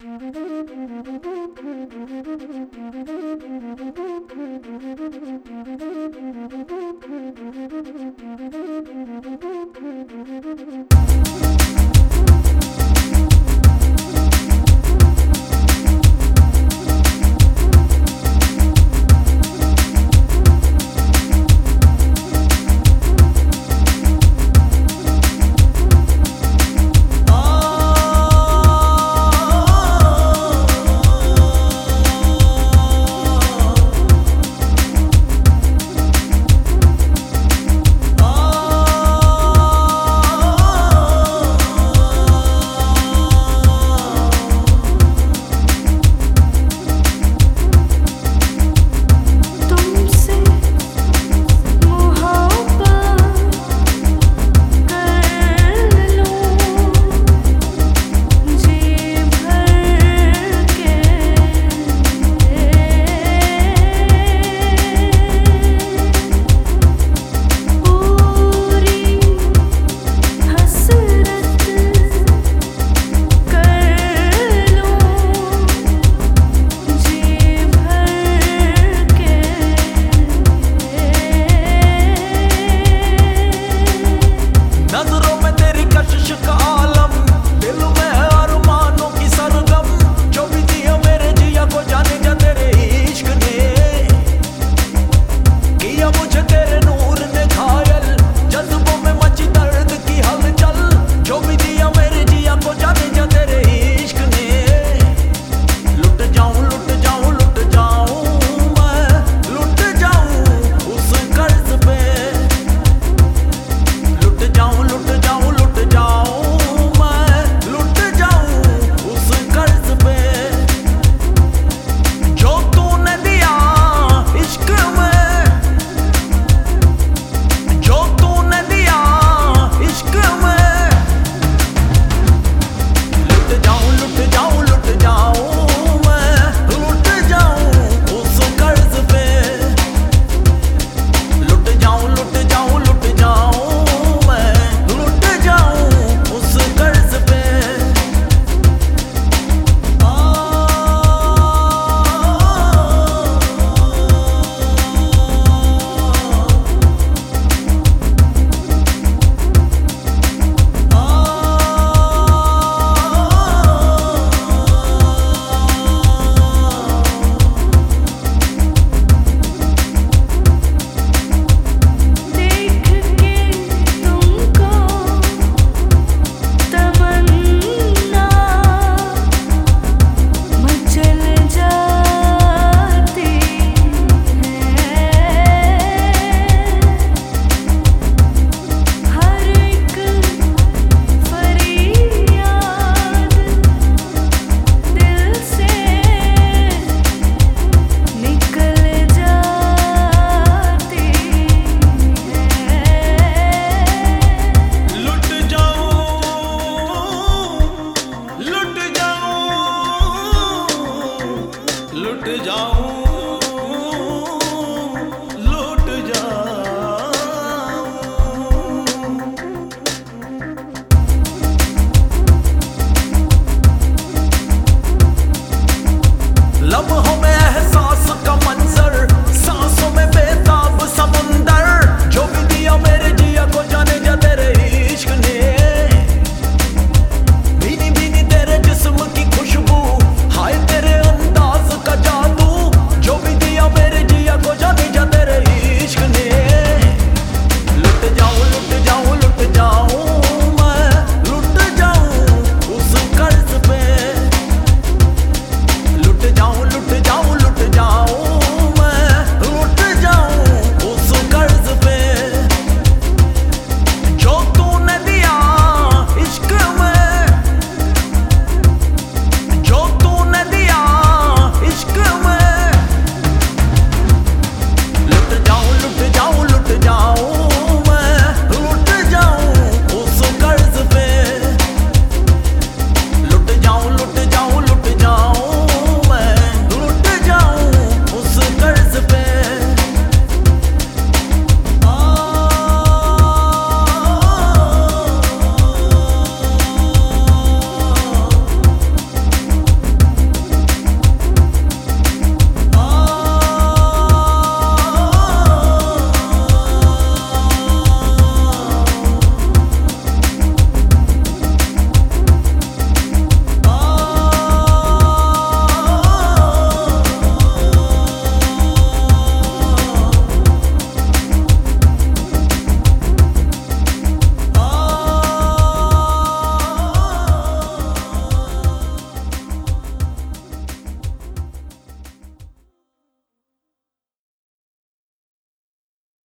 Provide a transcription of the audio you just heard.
Thank you. जाऊँ।